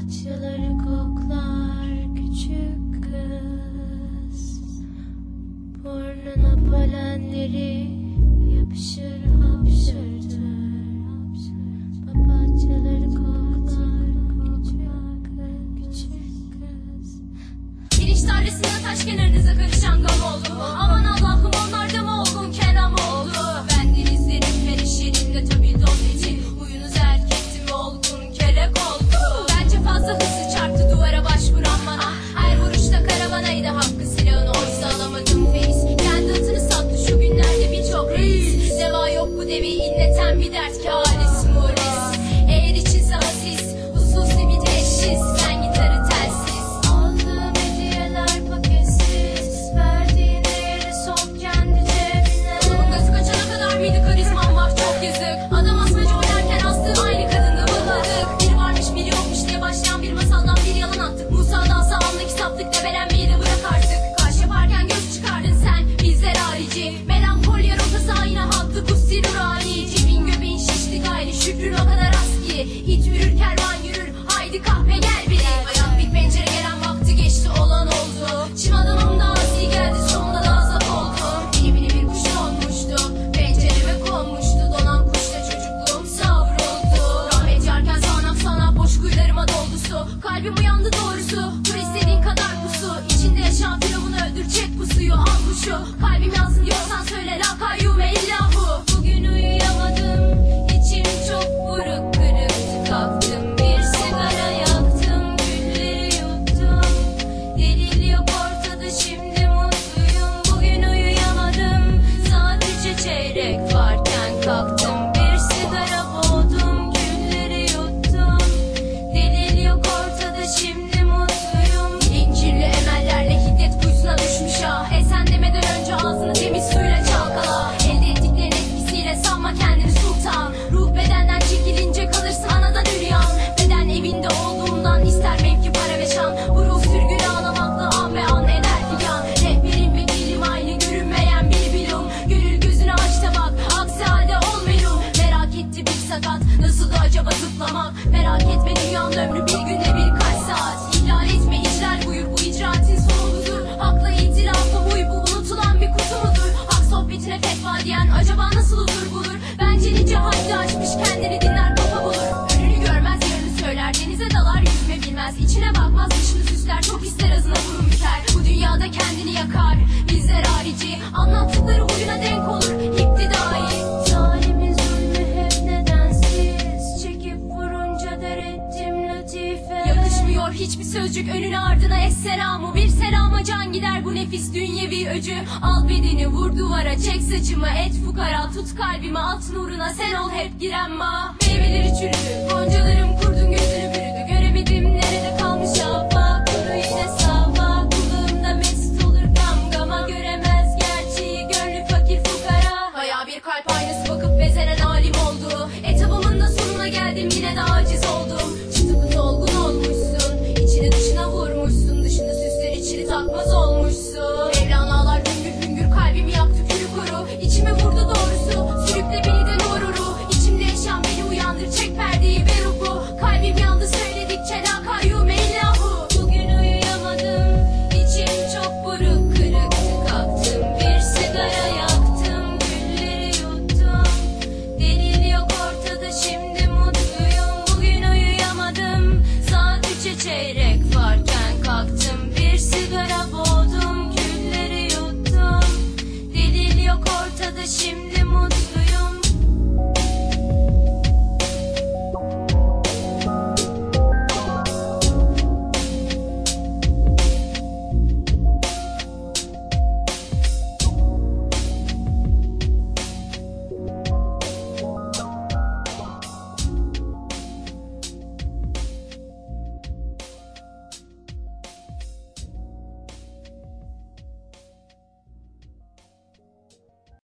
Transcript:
parçaları koklar küçük kız. Burnuna polenleri yapışır hapşırdır Papatyaları koklar küçük kız. Giriş tarlasında taş kenarınıza karışan gam oldu Yarısı da acaba zıplamak? Merak etme dünyanın ömrü bir günde birkaç saat. İhlal etme işler buyur bu icraatin sonunudur. Hakla itilafa uy bu unutulan bir kutu mudur? Hak sohbetine fetva diyen acaba nasıl huzur bulur? Bence nice haddi açmış kendini dinler kafa bulur. Önünü görmez yarını söyler denize dalar yüzme bilmez. İçine bakmaz dışını süsler çok ister azına burun büker. Bu dünyada kendini yakar bizler harici Anlattıkları huyuna değer Düşmüyor hiçbir sözcük önün ardına es selamı. Bir selama can gider bu nefis dünyevi öcü. Al bedeni vur duvara çek saçımı et fukara. Tut kalbimi at nuruna sen ol hep giren ma Meyveleri çürüdü goncalarım